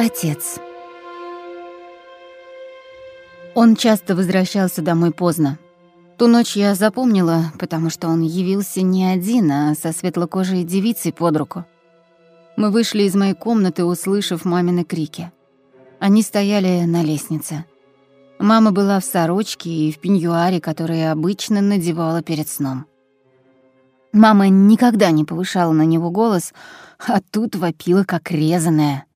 Отец. Он часто возвращался домой поздно. Ту ночь я запомнила, потому что он явился не один, а со светлокожей девицей под руку. Мы вышли из моей комнаты, услышав мамины крики. Они стояли на лестнице. Мама была в сорочке и в пеньюаре, который обычно надевала перед сном. Мама никогда не повышала на него голос, а тут вопила как резаная.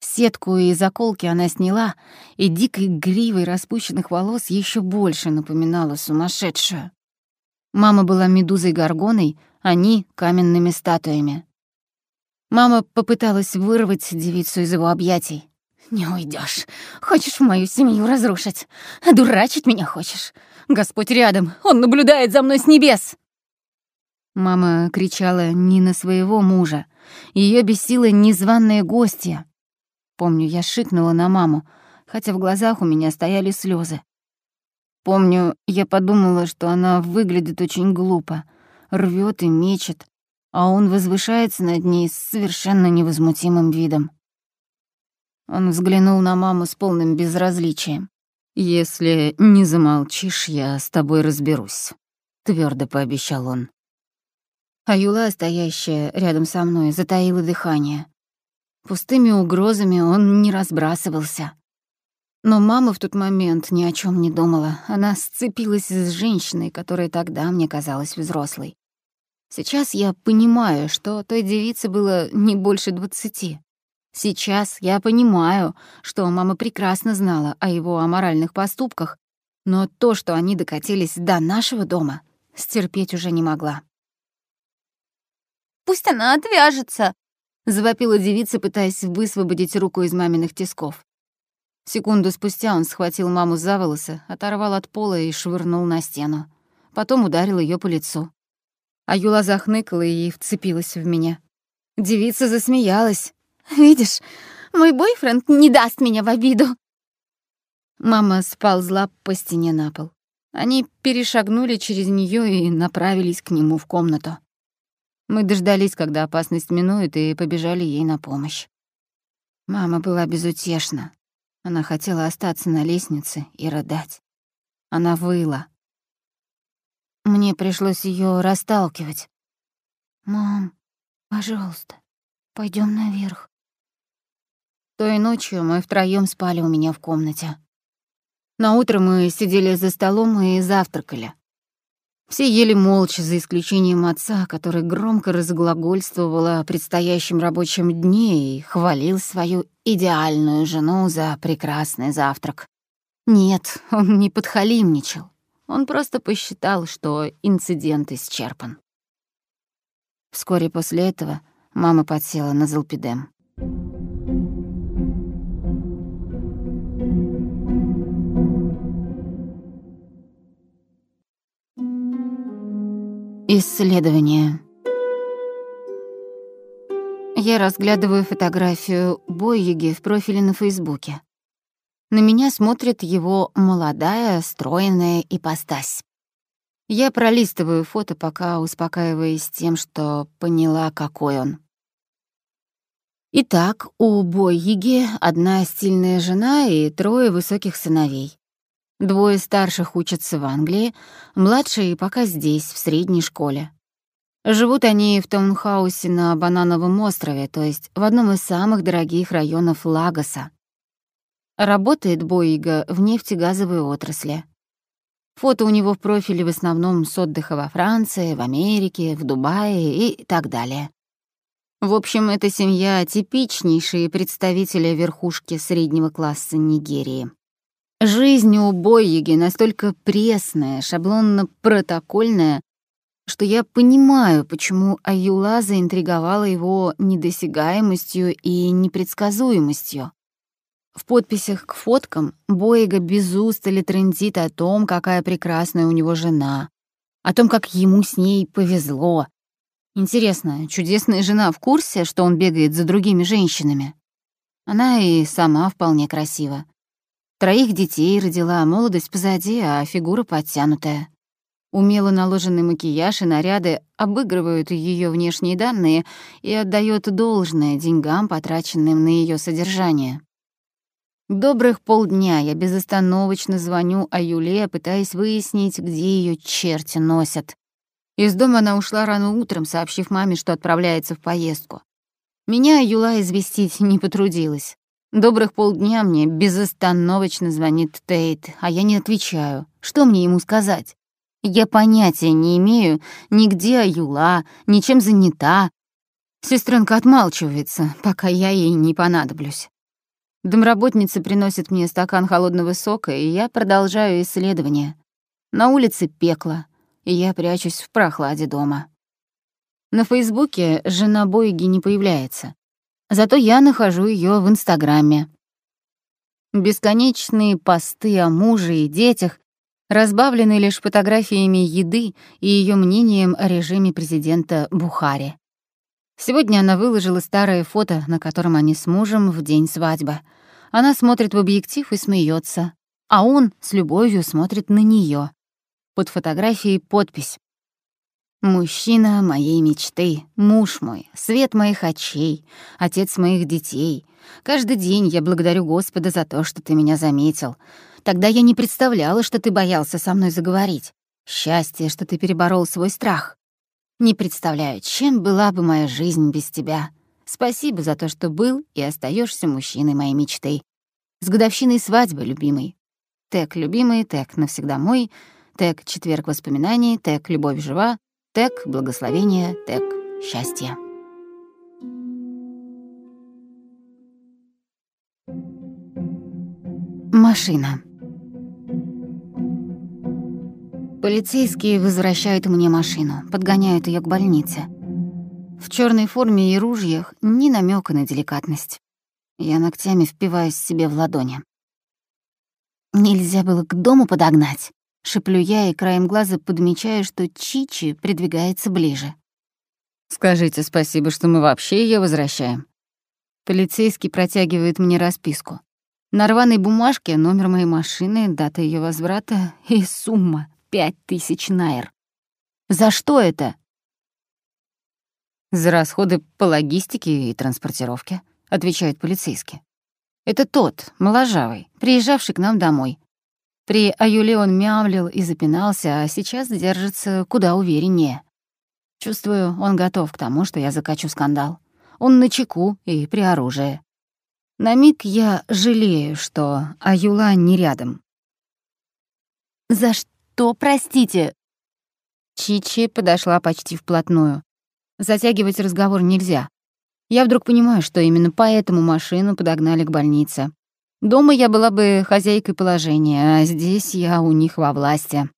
Сетку и заколки она сняла, и дикой гривой распущенных волос еще больше напоминала сумасшедшую. Мама была медузой-горгоной, они — каменными статуями. Мама попыталась вырвать девицу из его объятий. «Не уйдешь. Хочешь мою семью разрушить? Дурачить меня хочешь? Господь рядом, он наблюдает за мной с небес!» Мама кричала не на своего мужа. Ее бесила незваные гостья, Помню, я шикнула на маму, хотя в глазах у меня стояли слезы. Помню, я подумала, что она выглядит очень глупо, рвет и мечет, а он возвышается над ней с совершенно невозмутимым видом. Он взглянул на маму с полным безразличием. «Если не замолчишь, я с тобой разберусь», — твердо пообещал он. А Юла, стоящая рядом со мной, затаила дыхание. Пустыми угрозами он не разбрасывался. Но мама в тот момент ни о чем не думала. Она сцепилась с женщиной, которая тогда мне казалась взрослой. Сейчас я понимаю, что той девице было не больше двадцати. Сейчас я понимаю, что мама прекрасно знала о его аморальных поступках, но то, что они докатились до нашего дома, стерпеть уже не могла. «Пусть она отвяжется!» Завопила девица, пытаясь высвободить руку из маминых тисков. Секунду спустя он схватил маму за волосы, оторвал от пола и швырнул на стену. Потом ударил ее по лицу. А Юла захныкала и вцепилась в меня. Девица засмеялась. «Видишь, мой бойфренд не даст меня в обиду». Мама сползла по стене на пол. Они перешагнули через нее и направились к нему в комнату. Мы дождались, когда опасность минует, и побежали ей на помощь. Мама была безутешна. Она хотела остаться на лестнице и рыдать. Она выла. Мне пришлось ее расталкивать. «Мам, пожалуйста, пойдем наверх». Той ночью мы втроём спали у меня в комнате. На утро мы сидели за столом и завтракали. Все ели молча, за исключением отца, который громко разглагольствовал о предстоящем рабочем дне и хвалил свою идеальную жену за прекрасный завтрак. Нет, он не подхалимничал. Он просто посчитал, что инцидент исчерпан. Вскоре после этого мама подсела на залпидем. Исследование. Я разглядываю фотографию Бойеги в профиле на Фейсбуке. На меня смотрит его молодая, стройная ипостась. Я пролистываю фото, пока успокаиваясь тем, что поняла, какой он. Итак, у Бойеги одна стильная жена и трое высоких сыновей. Двое старших учатся в Англии, младшие пока здесь, в средней школе. Живут они в таунхаусе на Банановом острове, то есть в одном из самых дорогих районов Лагоса. Работает Боига в нефтегазовой отрасли. Фото у него в профиле в основном с отдыха во Франции, в Америке, в Дубае и так далее. В общем, эта семья — типичнейшие представители верхушки среднего класса Нигерии. Жизнь у Бойеги настолько пресная, шаблонно-протокольная, что я понимаю, почему Аюла заинтриговала его недосягаемостью и непредсказуемостью. В подписях к фоткам Боега без устали трендит о том, какая прекрасная у него жена, о том, как ему с ней повезло. Интересно, чудесная жена в курсе, что он бегает за другими женщинами? Она и сама вполне красива. Троих детей родила, молодость позади, а фигура подтянутая. Умело наложенный макияж и наряды обыгрывают ее внешние данные и отдает должное деньгам, потраченным на ее содержание. Добрых полдня я безостановочно звоню Аюле, пытаясь выяснить, где ее черти носят. Из дома она ушла рано утром, сообщив маме, что отправляется в поездку. Меня Аюла известить не потрудилась. Добрых полдня мне безостановочно звонит Тейт, а я не отвечаю. Что мне ему сказать? Я понятия не имею, ни где Аюла, ни чем занята. Сестренка отмалчивается, пока я ей не понадоблюсь. Домработница приносит мне стакан холодного сока, и я продолжаю исследование. На улице пекло, и я прячусь в прохладе дома. На Фейсбуке жена Бойги не появляется. Зато я нахожу ее в Инстаграме. Бесконечные посты о муже и детях разбавлены лишь фотографиями еды и ее мнением о режиме президента Бухари. Сегодня она выложила старое фото, на котором они с мужем в день свадьбы. Она смотрит в объектив и смеется, а он с любовью смотрит на нее. Под фотографией подпись «Мужчина моей мечты, муж мой, свет моих очей, отец моих детей. Каждый день я благодарю Господа за то, что ты меня заметил. Тогда я не представляла, что ты боялся со мной заговорить. Счастье, что ты переборол свой страх. Не представляю, чем была бы моя жизнь без тебя. Спасибо за то, что был и остаешься мужчиной моей мечты. С годовщиной свадьбы, любимый. Тег любимый, тег навсегда мой, тег четверг воспоминаний, тег любовь жива, тег благословение, тег счастье. Машина. Полицейские возвращают мне машину, подгоняют ее к больнице. В черной форме и ружьях ни намека на деликатность. Я ногтями впиваюсь себе в ладони. Нельзя было к дому подогнать. Шеплю я и краем глаза подмечаю, что Чичи придвигается ближе. «Скажите спасибо, что мы вообще ее возвращаем». Полицейский протягивает мне расписку. На рваной бумажке номер моей машины, дата ее возврата и сумма пять тысяч найр. За что это? За расходы по логистике и транспортировке, отвечает полицейский. Это тот, моложавый, приезжавший к нам домой. При Аюле он мямлил и запинался, а сейчас держится куда увереннее. Чувствую, он готов к тому, что я закачу скандал. Он на чеку и при оружии. На миг я жалею, что Аюла не рядом. «За что?» «Что, простите?» Чичи подошла почти вплотную. Затягивать разговор нельзя. Я вдруг понимаю, что именно поэтому машину подогнали к больнице. Дома я была бы хозяйкой положения, а здесь я у них во власти.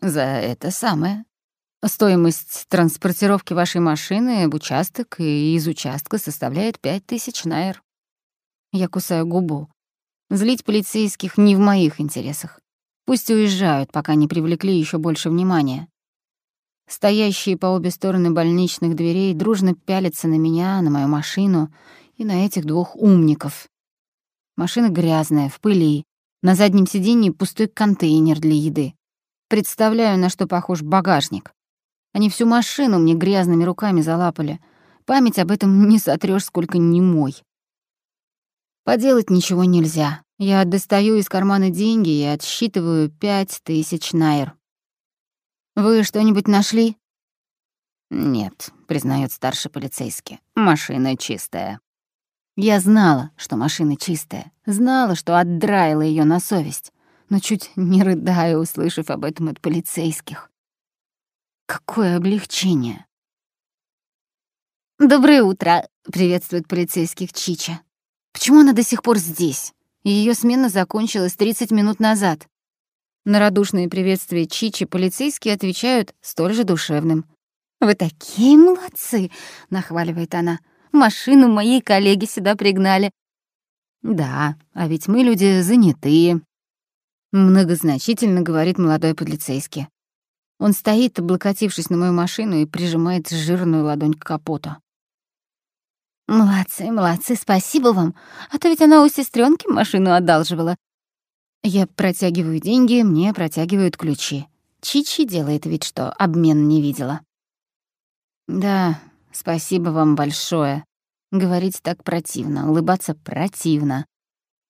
За это самое. Стоимость транспортировки вашей машины в участок и из участка составляет пять тысяч найр. Я кусаю губу. Злить полицейских не в моих интересах. Пусть уезжают, пока не привлекли еще больше внимания. Стоящие по обе стороны больничных дверей дружно пялятся на меня, на мою машину и на этих двух умников. Машина грязная, в пыли. На заднем сиденье пустой контейнер для еды. Представляю, на что похож багажник. Они всю машину мне грязными руками залапали. Память об этом не сотрёшь, сколько не мой. Поделать ничего нельзя. Я достаю из кармана деньги и отсчитываю пять тысяч найр. «Вы что-нибудь нашли?» «Нет», — признает старший полицейский. «Машина чистая». Я знала, что машина чистая, знала, что отдраила ее на совесть, но чуть не рыдаю, услышав об этом от полицейских. Какое облегчение. «Доброе утро», — приветствует полицейских Чича. «Почему она до сих пор здесь?» Ее смена закончилась 30 минут назад. На радушные приветствия Чичи полицейские отвечают столь же душевным. «Вы такие молодцы!» — нахваливает она. «Машину моей коллеги сюда пригнали». «Да, а ведь мы люди занятые», — многозначительно говорит молодой полицейский. Он стоит, облокотившись на мою машину, и прижимает жирную ладонь к капоту. «Молодцы, молодцы, спасибо вам. А то ведь она у сестренки машину одалживала». Я протягиваю деньги, мне протягивают ключи. Чичи делает вид, что обмен не видела. «Да, спасибо вам большое. Говорить так противно, улыбаться противно.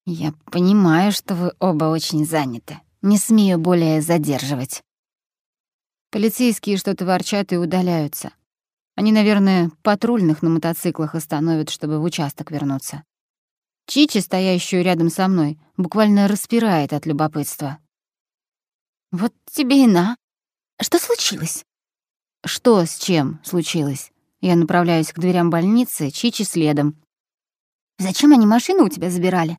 Я понимаю, что вы оба очень заняты. Не смею более задерживать». Полицейские что-то ворчат и удаляются. Они, наверное, патрульных на мотоциклах остановят, чтобы в участок вернуться. Чичи, стоящую рядом со мной, буквально распирает от любопытства. «Вот тебе и на. Что случилось?» «Что с чем случилось?» Я направляюсь к дверям больницы, Чичи следом. «Зачем они машину у тебя забирали?»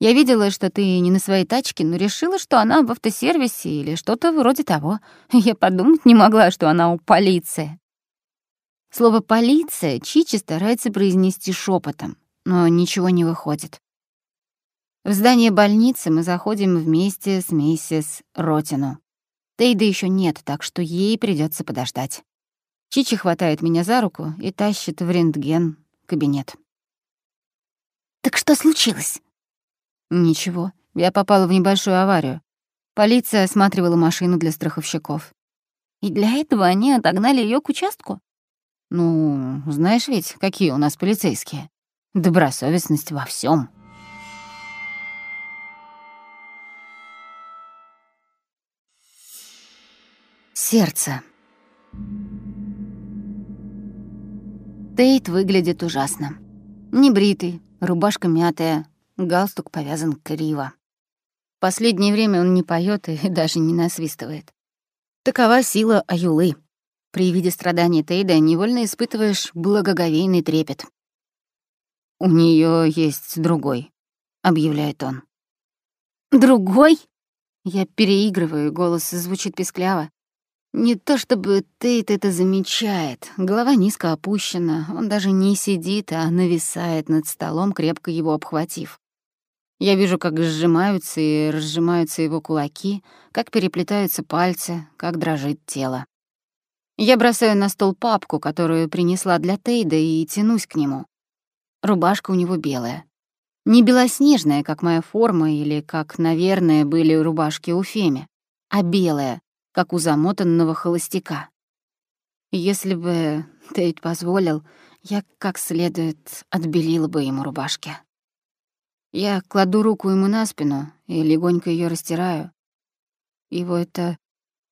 Я видела, что ты не на своей тачке, но решила, что она в автосервисе или что-то вроде того. Я подумать не могла, что она у полиции. Слово «полиция» Чичи старается произнести шепотом, но ничего не выходит. В здание больницы мы заходим вместе с миссис Ротину. Тейда еще нет, так что ей придется подождать. Чичи хватает меня за руку и тащит в рентген кабинет. «Так что случилось?» Ничего, я попала в небольшую аварию. Полиция осматривала машину для страховщиков. И для этого они отогнали ее к участку? Ну, знаешь ведь, какие у нас полицейские. Добросовестность во всем. Сердце. Тейт выглядит ужасно. Небритый, рубашка мятая, Галстук повязан криво. Последнее время он не поет и даже не насвистывает. Такова сила Аюлы. При виде страданий Тейда невольно испытываешь благоговейный трепет. «У нее есть другой», — объявляет он. «Другой?» Я переигрываю, голос звучит пескляво. Не то чтобы Тейт это замечает. Голова низко опущена, он даже не сидит, а нависает над столом, крепко его обхватив. Я вижу, как сжимаются и разжимаются его кулаки, как переплетаются пальцы, как дрожит тело. Я бросаю на стол папку, которую принесла для Тейда, и тянусь к нему. Рубашка у него белая. Не белоснежная, как моя форма или как, наверное, были рубашки у Феми, а белая, как у замотанного холостяка. Если бы Тейд позволил, я как следует отбелила бы ему рубашки. Я кладу руку ему на спину и легонько ее растираю. Его это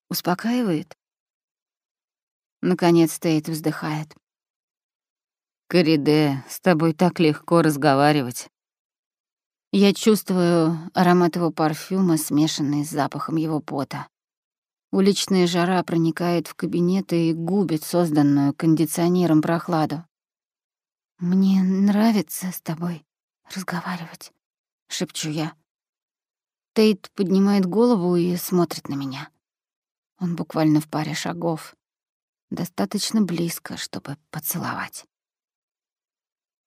успокаивает? Наконец Тейт вздыхает. «Кориде, с тобой так легко разговаривать». Я чувствую аромат его парфюма, смешанный с запахом его пота. Уличная жара проникает в кабинет и губит созданную кондиционером прохладу. «Мне нравится с тобой разговаривать», — шепчу я. Тейт поднимает голову и смотрит на меня. Он буквально в паре шагов, достаточно близко, чтобы поцеловать.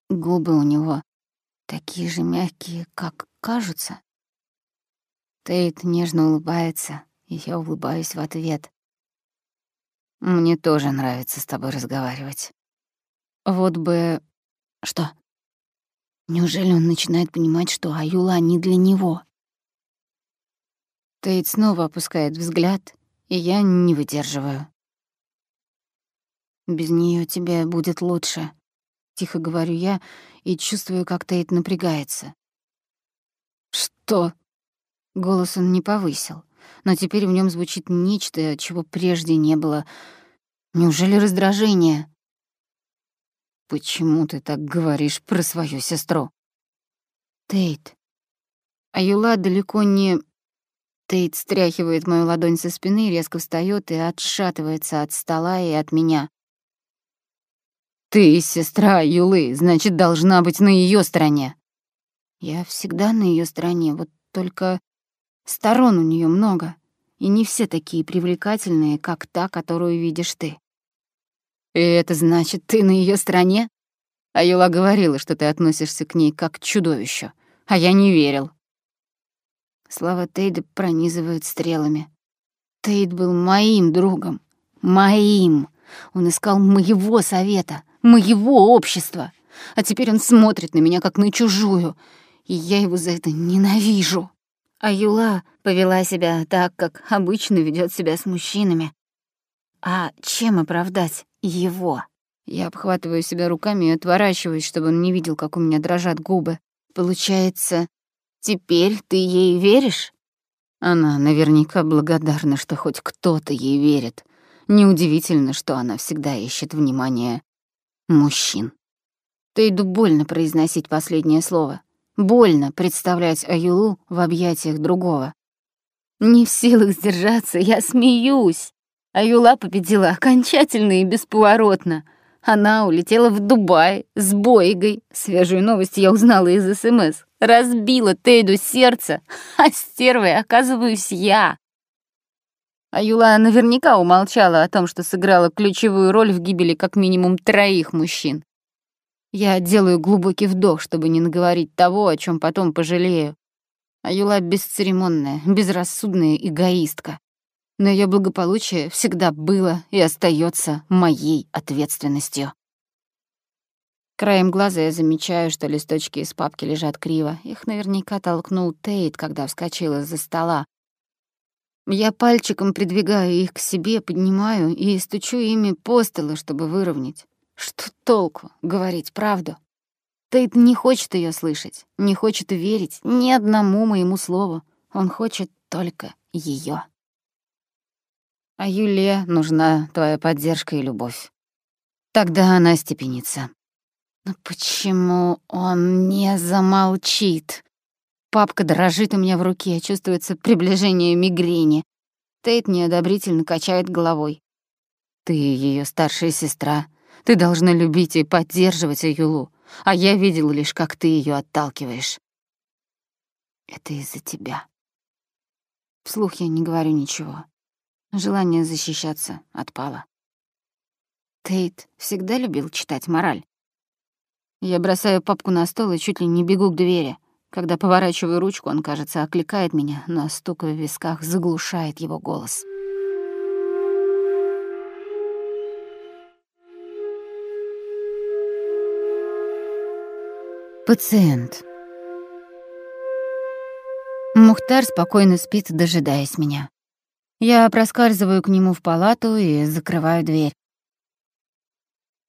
Губы у него такие же мягкие, как кажутся. Тейт нежно улыбается, и я улыбаюсь в ответ. Мне тоже нравится с тобой разговаривать. Вот бы... Что? Неужели он начинает понимать, что Аюла не для него? Тейт снова опускает взгляд, и я не выдерживаю. «Без нее тебе будет лучше», — тихо говорю я и чувствую, как Тейт напрягается. «Что?» Голос он не повысил, но теперь в нем звучит нечто, чего прежде не было. Неужели раздражение? «Почему ты так говоришь про свою сестру?» «Тейт». А Юла далеко не... Тейт стряхивает мою ладонь со спины, резко встает и отшатывается от стола и от меня. «Ты сестра Юлы, значит, должна быть на ее стороне». Я всегда на ее стороне, вот только сторон у нее много, и не все такие привлекательные, как та, которую видишь ты. «И это значит, ты на ее стороне?» А говорила, что ты относишься к ней как к чудовищу, а я не верил. Слова Тейда пронизывают стрелами. Тейд был моим другом. Моим. Он искал моего совета, моего общества. А теперь он смотрит на меня, как на чужую. И я его за это ненавижу. А Юла повела себя так, как обычно ведет себя с мужчинами. А чем оправдать его? Я обхватываю себя руками и отворачиваюсь, чтобы он не видел, как у меня дрожат губы. Получается, теперь ты ей веришь? Она наверняка благодарна, что хоть кто-то ей верит. Неудивительно, что она всегда ищет внимание мужчин. Тейду больно произносить последнее слово. Больно представлять Аюлу в объятиях другого. Не в силах сдержаться, я смеюсь. Аюла победила окончательно и бесповоротно. Она улетела в Дубай с Бойгой. Свежую новость я узнала из СМС. Разбила Тейду сердце, а стервой оказываюсь я. Аюла наверняка умолчала о том, что сыграла ключевую роль в гибели как минимум троих мужчин. Я делаю глубокий вдох, чтобы не наговорить того, о чем потом пожалею. А Юла бесцеремонная, безрассудная эгоистка. Но ее благополучие всегда было и остается моей ответственностью. Краем глаза я замечаю, что листочки из папки лежат криво. Их наверняка толкнул Тейт, когда вскочил из-за стола. Я пальчиком придвигаю их к себе, поднимаю и стучу ими по столу, чтобы выровнять. Что толку говорить правду? Тейт не хочет ее слышать, не хочет верить ни одному моему слову. Он хочет только ее. А Юле нужна твоя поддержка и любовь. Тогда она степенится. Но почему он не замолчит? Папка дрожит у меня в руке, чувствуется приближение мигрени. Тейт неодобрительно качает головой. Ты ее старшая сестра, ты должна любить и поддерживать Юлу, а я видел лишь, как ты ее отталкиваешь. Это из-за тебя. Вслух я не говорю ничего. Желание защищаться отпало. Тейт всегда любил читать мораль. Я бросаю папку на стол и чуть ли не бегу к двери. Когда поворачиваю ручку, он, кажется, окликает меня, но стук в висках заглушает его голос. Пациент. Мухтар спокойно спит, дожидаясь меня. Я проскальзываю к нему в палату и закрываю дверь.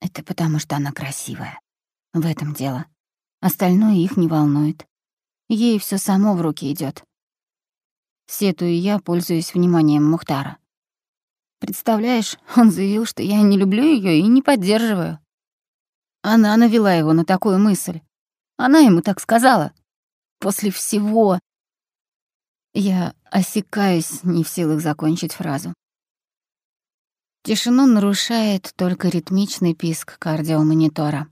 Это потому, что она красивая. В этом дело. Остальное их не волнует. Ей все само в руки идет. Сетую я, пользуясь вниманием Мухтара. Представляешь, он заявил, что я не люблю ее и не поддерживаю. Она навела его на такую мысль. Она ему так сказала. После всего... Я осекаюсь, не в силах закончить фразу. Тишину нарушает только ритмичный писк кардиомонитора.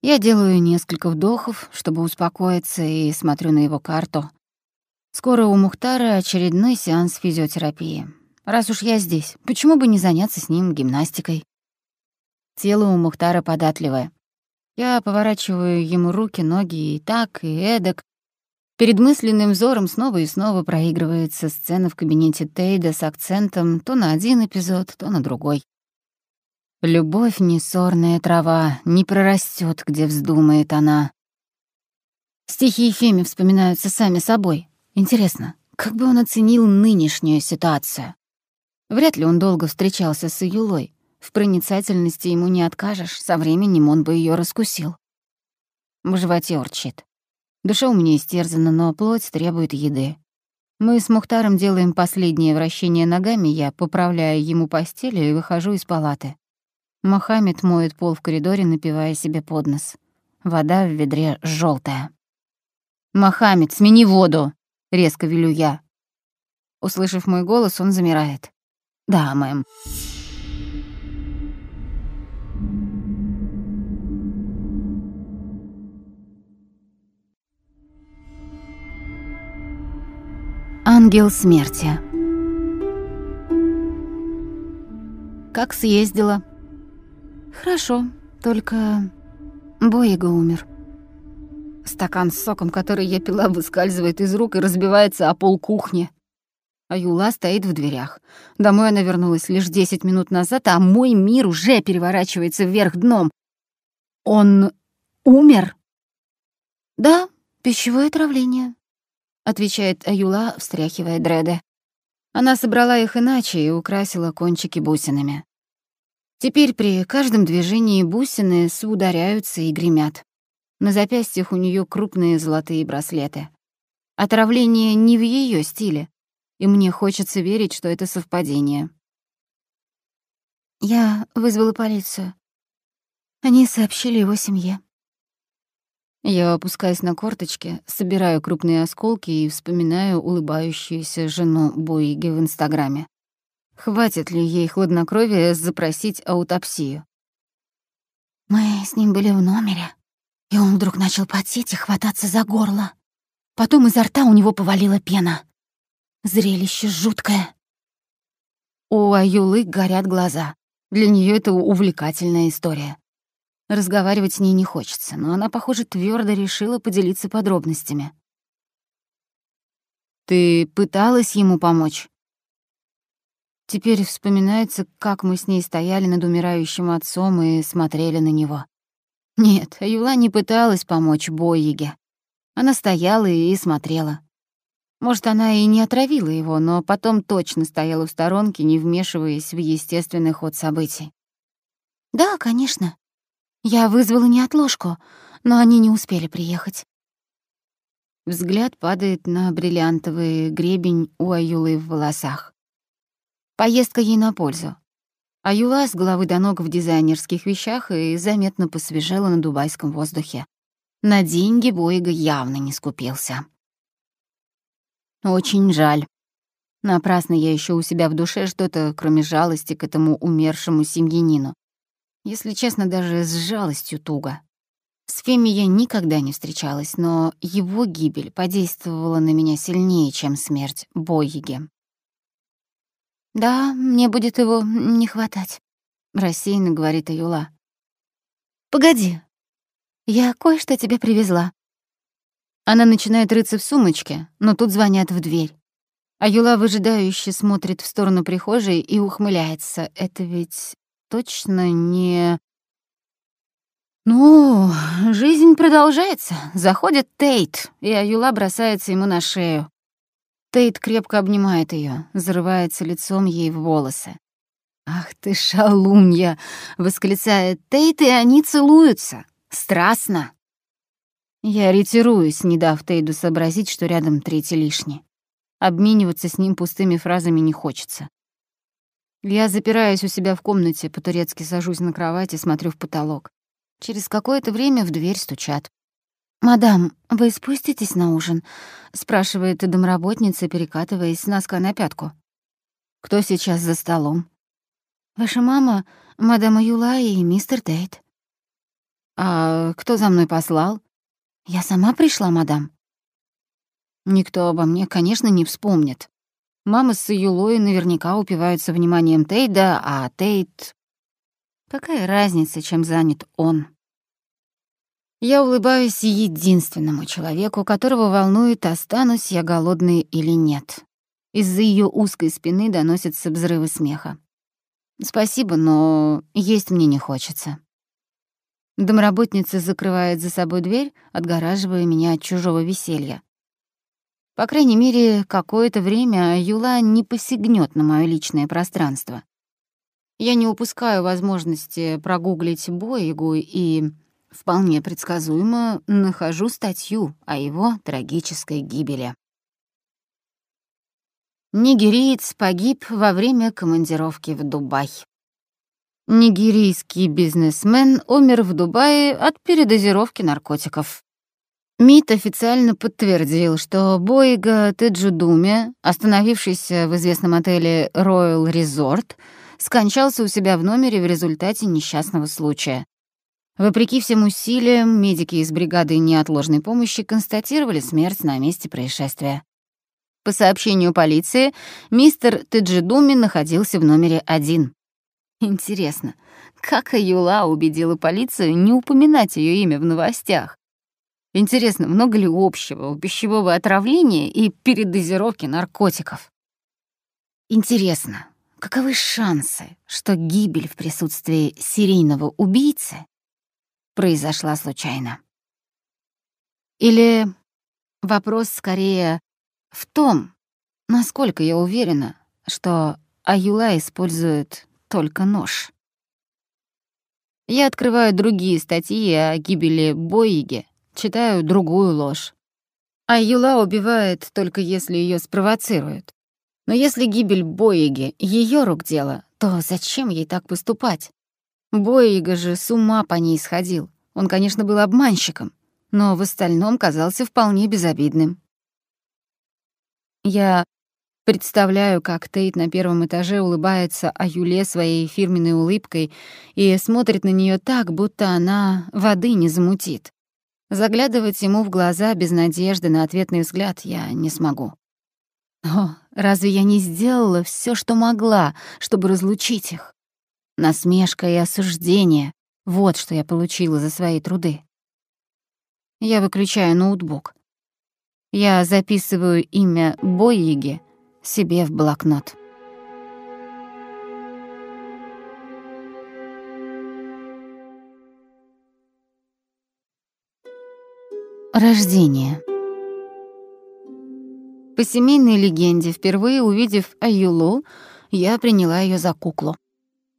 Я делаю несколько вдохов, чтобы успокоиться, и смотрю на его карту. Скоро у Мухтара очередной сеанс физиотерапии. Раз уж я здесь, почему бы не заняться с ним гимнастикой? Тело у Мухтара податливое. Я поворачиваю ему руки, ноги и так, и эдак. Перед мысленным взором снова и снова проигрывается сцена в кабинете Тейда с акцентом то на один эпизод, то на другой. Любовь не сорная трава, не прорастет, где вздумает она. Стихи Ефими вспоминаются сами собой. Интересно, как бы он оценил нынешнюю ситуацию? Вряд ли он долго встречался с Юлой. В проницательности ему не откажешь, со временем он бы ее раскусил. В животе урчит. Душа у меня истерзана, но плоть требует еды. Мы с Мухтаром делаем последнее вращение ногами, я поправляю ему постель и выхожу из палаты. Мохаммед моет пол в коридоре, напивая себе под нос. Вода в ведре желтая. «Мохаммед, смени воду!» — резко велю я. Услышав мой голос, он замирает. «Да, мэм». Ангел смерти. Как съездила? Хорошо, только Боига умер. Стакан с соком, который я пила, выскальзывает из рук и разбивается о пол кухни. А Юла стоит в дверях. Домой она вернулась лишь десять минут назад, а мой мир уже переворачивается вверх дном. Он умер? Да, пищевое отравление. Отвечает Аюла, встряхивая дреды. Она собрала их иначе и украсила кончики бусинами. Теперь при каждом движении бусины сударяются и гремят. На запястьях у нее крупные золотые браслеты. Отравление не в ее стиле, и мне хочется верить, что это совпадение. Я вызвала полицию. Они сообщили его семье. Я опускаюсь на корточки, собираю крупные осколки и вспоминаю улыбающуюся жену Боиги в Инстаграме. Хватит ли ей хладнокровия запросить аутопсию? Мы с ним были в номере, и он вдруг начал потеть и хвататься за горло. Потом изо рта у него повалила пена. Зрелище жуткое. У Аюлы горят глаза. Для нее это увлекательная история. Разговаривать с ней не хочется, но она, похоже, твердо решила поделиться подробностями. «Ты пыталась ему помочь?» Теперь вспоминается, как мы с ней стояли над умирающим отцом и смотрели на него. Нет, Юла не пыталась помочь Бойеге. Она стояла и смотрела. Может, она и не отравила его, но потом точно стояла в сторонке, не вмешиваясь в естественный ход событий. «Да, конечно. Я вызвала неотложку, но они не успели приехать». Взгляд падает на бриллиантовый гребень у Аюлы в волосах. Поездка ей на пользу. Аюла с головы до ног в дизайнерских вещах и заметно посвежела на дубайском воздухе. На деньги Бойга явно не скупился. Очень жаль. Напрасно я ищу у себя в душе что-то, кроме жалости к этому умершему семьянину. Если честно, даже с жалостью туго. С Феми я никогда не встречалась, но его гибель подействовала на меня сильнее, чем смерть Бойеги. «Да, мне будет его не хватать», — рассеянно говорит Аюла. «Погоди, я кое-что тебе привезла». Она начинает рыться в сумочке, но тут звонят в дверь. Аюла выжидающе смотрит в сторону прихожей и ухмыляется. Это ведь точно не... Ну, жизнь продолжается. Заходит Тейт, и Аюла бросается ему на шею. Тейт крепко обнимает ее, зарывается лицом ей в волосы. «Ах ты шалунья!» — восклицает Тейт, и они целуются. Страстно. Я ретируюсь, не дав Тейду сообразить, что рядом третий лишний. Обмениваться с ним пустыми фразами не хочется. Я запираюсь у себя в комнате, по-турецки сажусь на кровать и смотрю в потолок. Через какое-то время в дверь стучат. «Мадам, вы спуститесь на ужин?» — спрашивает домработница, перекатываясь с носка на пятку. «Кто сейчас за столом?» «Ваша мама, мадам Юла и мистер Тейт». «А кто за мной послал?» «Я сама пришла, мадам». Никто обо мне, конечно, не вспомнит. Мама с Юлой наверняка упиваются вниманием Тейда, а Тейт... Какая разница, чем занят он? Я улыбаюсь единственному человеку, которого волнует, останусь я голодный или нет. Из-за ее узкой спины доносятся взрывы смеха. Спасибо, но есть мне не хочется. Домработница закрывает за собой дверь, отгораживая меня от чужого веселья. По крайней мере, какое-то время Юла не посягнет на мое личное пространство. Я не упускаю возможности прогуглить Боегу и Вполне предсказуемо нахожу статью о его трагической гибели. Нигериец погиб во время командировки в Дубай. Нигерийский бизнесмен умер в Дубае от передозировки наркотиков. МИД официально подтвердил, что Боига Теджудуме, остановившийся в известном отеле Royal Resort, скончался у себя в номере в результате несчастного случая. Вопреки всем усилиям, медики из бригады неотложной помощи констатировали смерть на месте происшествия. По сообщению полиции, мистер Теджидуми находился в номере один. Интересно, как Аюла убедила полицию не упоминать ее имя в новостях? Интересно, много ли общего у пищевого отравления и передозировки наркотиков? Интересно, каковы шансы, что гибель в присутствии серийного убийцы произошла случайно. Или вопрос скорее в том, насколько я уверена, что Аюла использует только нож. Я открываю другие статьи о гибели Боиге, читаю другую ложь. Аюла убивает только если ее спровоцируют. Но если гибель Боиги — ее рук дело, то зачем ей так поступать? Боига же с ума по ней сходил. Он, конечно, был обманщиком, но в остальном казался вполне безобидным. Я представляю, как Тейт на первом этаже улыбается Аюле своей фирменной улыбкой и смотрит на нее так, будто она воды не замутит. Заглядывать ему в глаза без надежды на ответный взгляд я не смогу. О, разве я не сделала все, что могла, чтобы разлучить их? Насмешка и осуждение — вот что я получила за свои труды. Я выключаю ноутбук. Я записываю имя Бойеги себе в блокнот. Рождение. По семейной легенде, впервые увидев Аюлу, я приняла ее за куклу.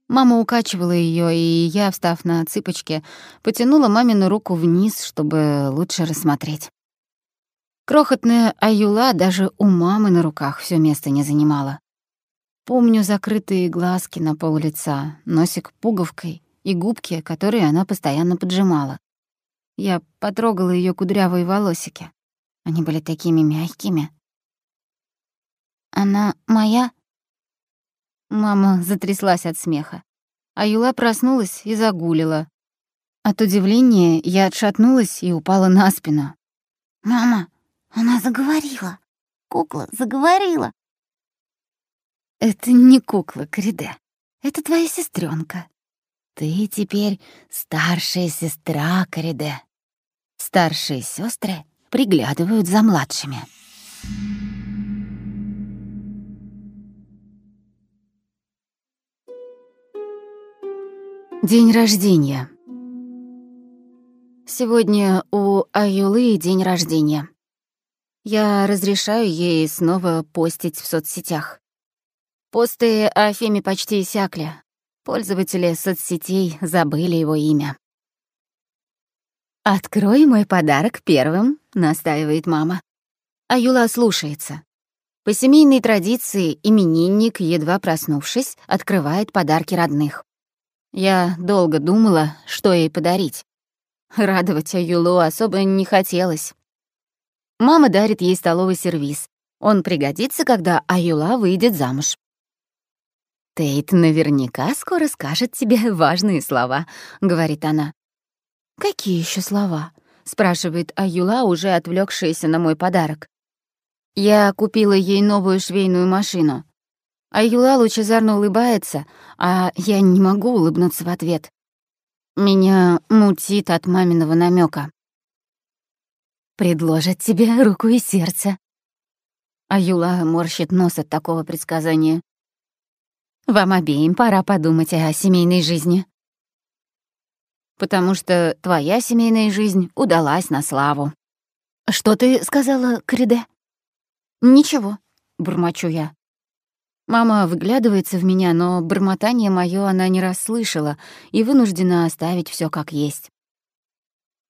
Мама укачивала ее, и я, встав на цыпочки, потянула мамину руку вниз, чтобы лучше рассмотреть. Крохотная Аюла даже у мамы на руках все место не занимала. Помню закрытые глазки на пол лица, носик пуговкой и губки, которые она постоянно поджимала. Я потрогала ее кудрявые волосики. Они были такими мягкими. «Она моя?» Мама затряслась от смеха. А Юла проснулась и загулила. От удивления я отшатнулась и упала на спину. «Мама, она заговорила! Кукла заговорила!» «Это не кукла, Криде. Это твоя сестренка. Ты теперь старшая сестра Криде. Старшие сестры приглядывают за младшими». День рождения. Сегодня у Аюлы день рождения. Я разрешаю ей снова постить в соцсетях. Посты о Феме почти иссякли. Пользователи соцсетей забыли его имя. «Открой мой подарок первым», — настаивает мама. Аюла слушается. По семейной традиции именинник, едва проснувшись, открывает подарки родных. Я долго думала, что ей подарить. Радовать Аюлу особо не хотелось. Мама дарит ей столовый сервиз. Он пригодится, когда Аюла выйдет замуж. «Тейт наверняка скоро скажет тебе важные слова», — говорит она. «Какие еще слова?» — спрашивает Аюла, уже отвлекшаяся на мой подарок. «Я купила ей новую швейную машину. А Юла лучезарно улыбается, а я не могу улыбнуться в ответ. Меня мутит от маминого намека. «Предложат тебе руку и сердце». А Юла морщит нос от такого предсказания. «Вам обеим пора подумать о семейной жизни». «Потому что твоя семейная жизнь удалась на славу». «Что ты сказала, Криде?» «Ничего», — бормочу я. Мама выглядывается в меня, но бормотание моё она не расслышала и вынуждена оставить всё как есть.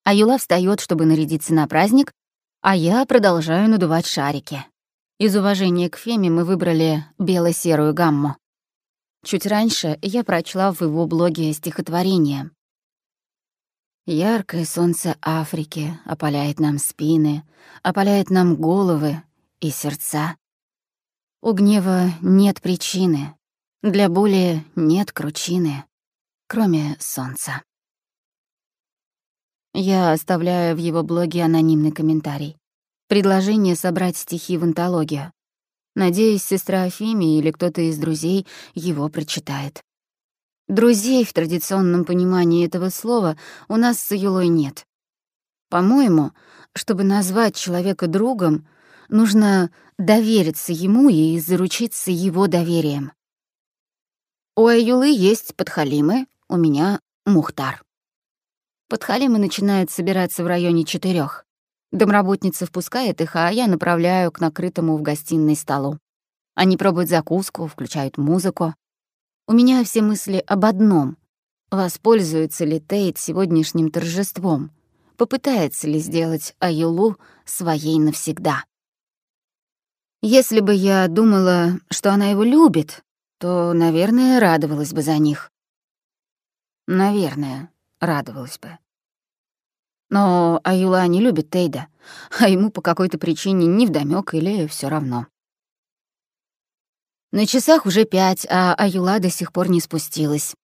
Аюла встаёт, чтобы нарядиться на праздник, а я продолжаю надувать шарики. Из уважения к Феме мы выбрали бело-серую гамму. Чуть раньше я прочла в его блоге стихотворение. Яркое солнце Африки опаляет нам спины, опаляет нам головы и сердца. У гнева нет причины, для боли нет кручины, кроме солнца. Я оставляю в его блоге анонимный комментарий. Предложение собрать стихи в антологию. Надеюсь, сестра Афими или кто-то из друзей его прочитает. Друзей в традиционном понимании этого слова у нас с Юлой нет. По-моему, чтобы назвать человека другом — Нужно довериться ему и заручиться его доверием. У Аюлы есть подхалимы, у меня Мухтар. Подхалимы начинают собираться в районе четырех. Домработница впускает их, а я направляю к накрытому в гостиной столу. Они пробуют закуску, включают музыку. У меня все мысли об одном. Воспользуется ли Тейт сегодняшним торжеством? Попытается ли сделать Аюлу своей навсегда? Если бы я думала, что она его любит, то, наверное, радовалась бы за них. Наверное, радовалась бы. Но Аюла не любит Тейда, а ему по какой-то причине невдомёк или все равно. На часах уже пять, а Аюла до сих пор не спустилась.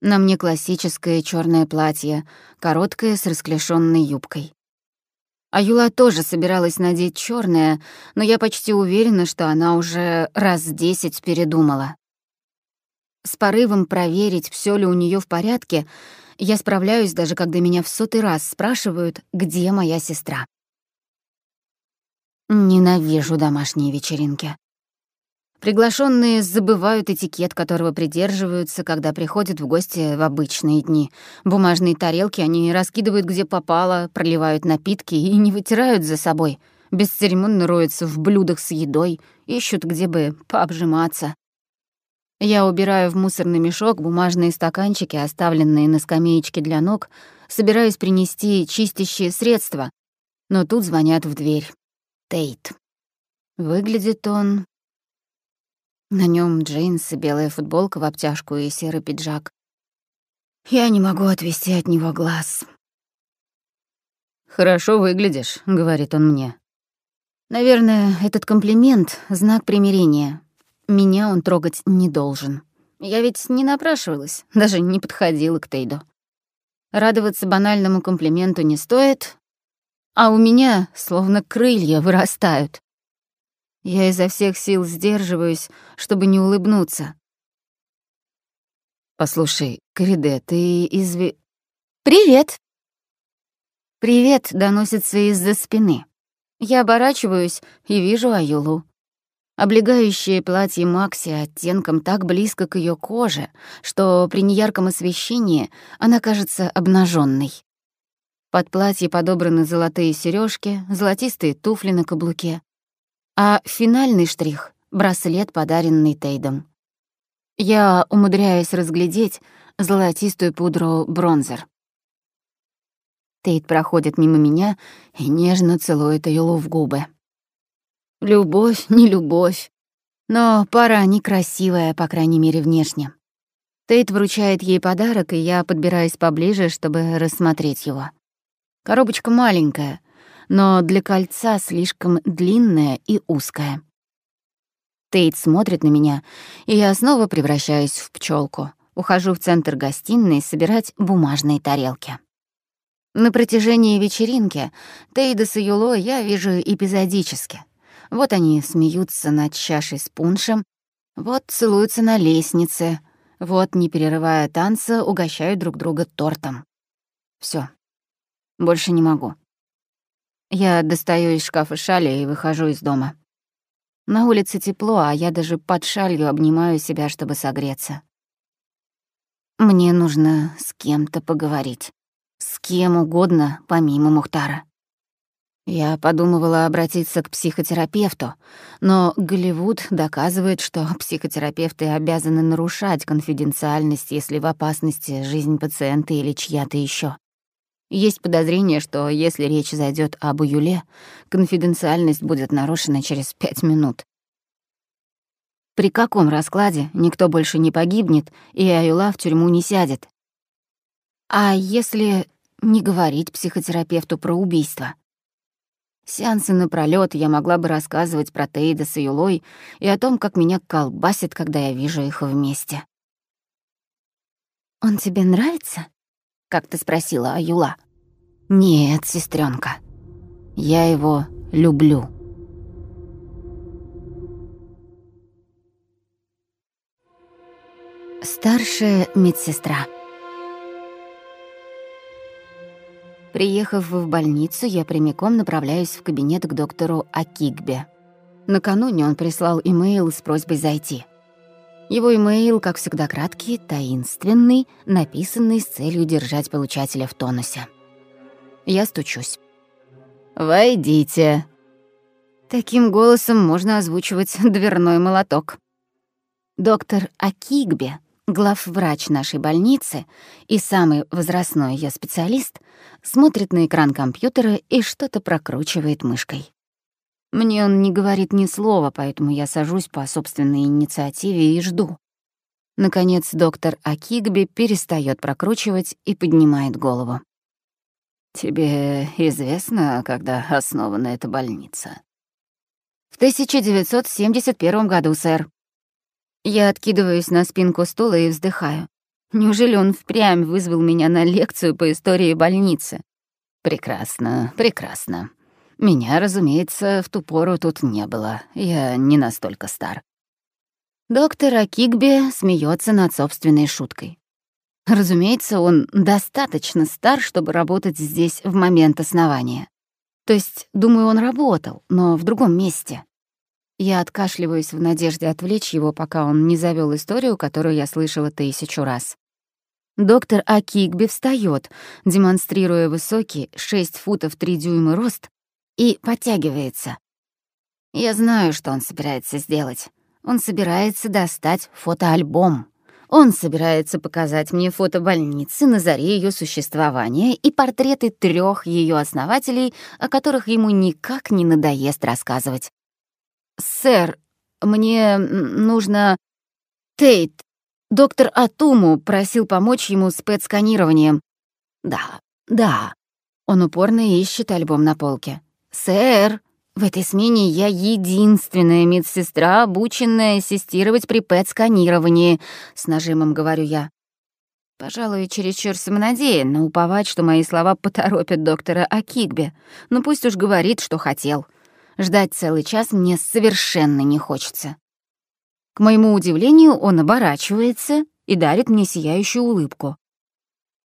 На мне классическое черное платье, короткое с расклешенной юбкой. Аюла тоже собиралась надеть черное, но я почти уверена, что она уже раз десять передумала. С порывом проверить, все ли у нее в порядке, я справляюсь, даже когда меня в сотый раз спрашивают, где моя сестра. Ненавижу домашние вечеринки. Приглашенные забывают этикет, которого придерживаются, когда приходят в гости в обычные дни. Бумажные тарелки они раскидывают где попало, проливают напитки и не вытирают за собой. Бесцеремонно роются в блюдах с едой, ищут, где бы пообжиматься. Я убираю в мусорный мешок бумажные стаканчики, оставленные на скамеечке для ног, собираюсь принести чистящие средства, но тут звонят в дверь. Тейт. Выглядит он... На нем джинсы, белая футболка в обтяжку и серый пиджак. Я не могу отвести от него глаз. «Хорошо выглядишь», — говорит он мне. Наверное, этот комплимент — знак примирения. Меня он трогать не должен. Я ведь не напрашивалась, даже не подходила к Тейду. Радоваться банальному комплименту не стоит, а у меня словно крылья вырастают. Я изо всех сил сдерживаюсь, чтобы не улыбнуться. «Послушай, Криде, ты изви...» «Привет!» «Привет» доносится из-за спины. Я оборачиваюсь и вижу Аюлу. Облегающее платье Макси оттенком так близко к ее коже, что при неярком освещении она кажется обнаженной. Под платье подобраны золотые сережки, золотистые туфли на каблуке. А финальный штрих — браслет, подаренный Тейдом. Я умудряюсь разглядеть золотистую пудру бронзер. Тейт проходит мимо меня и нежно целует Айлу в губы. Любовь, не любовь. Но пара некрасивая, по крайней мере, внешне. Тейт вручает ей подарок, и я подбираюсь поближе, чтобы рассмотреть его. Коробочка маленькая, но для кольца слишком длинная и узкая. Тейт смотрит на меня, и я снова превращаюсь в пчелку. Ухожу в центр гостиной собирать бумажные тарелки. На протяжении вечеринки Тейда с Юло я вижу эпизодически — вот они смеются над чашей с пуншем, вот целуются на лестнице, вот, не перерывая танца, угощают друг друга тортом. Все, Больше не могу. Я достаю из шкафа шали и выхожу из дома. На улице тепло, а я даже под шалью обнимаю себя, чтобы согреться. Мне нужно с кем-то поговорить. С кем угодно, помимо Мухтара. Я подумывала обратиться к психотерапевту, но Голливуд доказывает, что психотерапевты обязаны нарушать конфиденциальность, если в опасности жизнь пациента или чья-то еще. Есть подозрение, что если речь зайдет об Юле, конфиденциальность будет нарушена через пять минут. При каком раскладе никто больше не погибнет, и Аюла в тюрьму не сядет? А если не говорить психотерапевту про убийство? Сеансы напролёт я могла бы рассказывать про Тейда с Юлой и о том, как меня колбасит, когда я вижу их вместе. «Он тебе нравится?» — как-то спросила Аюла. «Нет, сестренка, я его люблю». Старшая медсестра. Приехав в больницу, я прямиком направляюсь в кабинет к доктору Акигбе. Накануне он прислал имейл с просьбой зайти. Его имейл, как всегда, краткий, таинственный, написанный с целью держать получателя в тонусе. Я стучусь. «Войдите». Таким голосом можно озвучивать дверной молоток. Доктор Акигбе, главврач нашей больницы и самый возрастной ее специалист, смотрит на экран компьютера и что-то прокручивает мышкой. Мне он не говорит ни слова, поэтому я сажусь по собственной инициативе и жду. Наконец доктор Акигби перестает прокручивать и поднимает голову. «Тебе известно, когда основана эта больница?» «В 1971 году, сэр». Я откидываюсь на спинку стула и вздыхаю. Неужели он впрямь вызвал меня на лекцию по истории больницы? «Прекрасно, прекрасно. Меня, разумеется, в ту пору тут не было. Я не настолько стар. Доктор Акигбе смеется над собственной шуткой. Разумеется, он достаточно стар, чтобы работать здесь в момент основания. То есть, думаю, он работал, но в другом месте. Я откашливаюсь в надежде отвлечь его, пока он не завел историю, которую я слышала тысячу раз. Доктор Акигби встает, демонстрируя высокий 6 футов 3 дюйма рост, и подтягивается. Я знаю, что он собирается сделать. Он собирается достать фотоальбом. Он собирается показать мне фото больницы на заре ее существования и портреты трех ее основателей, о которых ему никак не надоест рассказывать. «Сэр, мне нужно...» «Тейт, доктор Атуму просил помочь ему с ПЭТ-сканированием». «Да, да». Он упорно ищет альбом на полке. «Сэр, в этой смене я единственная медсестра, обученная ассистировать при ПЭТ-сканировании», — с нажимом говорю я. Пожалуй, чересчур самонадеянно уповать, что мои слова поторопят доктора Акигбе. Но пусть уж говорит, что хотел. Ждать целый час мне совершенно не хочется. К моему удивлению, он оборачивается и дарит мне сияющую улыбку.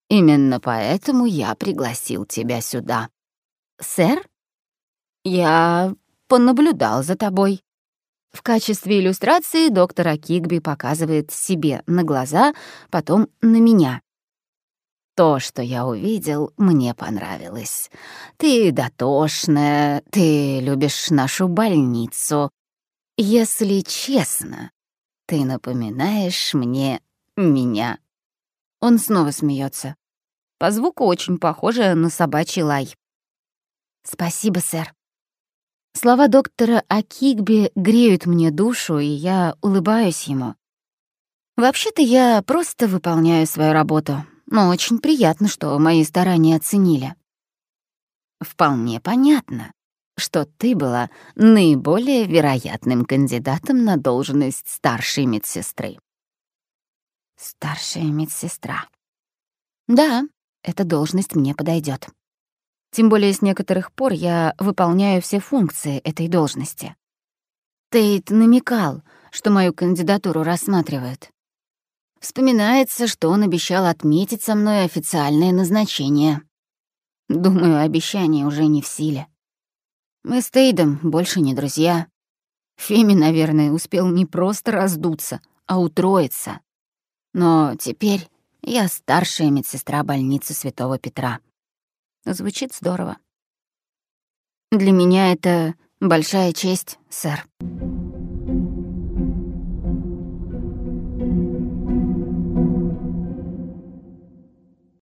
«Именно поэтому я пригласил тебя сюда». «Сэр?» Я понаблюдал за тобой. В качестве иллюстрации доктор Акигби показывает себе на глаза, потом на меня. То, что я увидел, мне понравилось. Ты дотошная, ты любишь нашу больницу. Если честно, ты напоминаешь мне меня. Он снова смеется. По звуку очень похоже на собачий лай. Спасибо, сэр. Слова доктора Акигби греют мне душу, и я улыбаюсь ему. Вообще-то я просто выполняю свою работу, но очень приятно, что мои старания оценили. Вполне понятно, что ты была наиболее вероятным кандидатом на должность старшей медсестры. Старшая медсестра. Да, эта должность мне подойдет. Тем более с некоторых пор я выполняю все функции этой должности. Тейт намекал, что мою кандидатуру рассматривают. Вспоминается, что он обещал отметить со мной официальное назначение. Думаю, обещание уже не в силе. Мы с Тейдом больше не друзья. Феми, наверное, успел не просто раздуться, а утроиться. Но теперь я старшая медсестра больницы Святого Петра. Звучит здорово. Для меня это большая честь, сэр.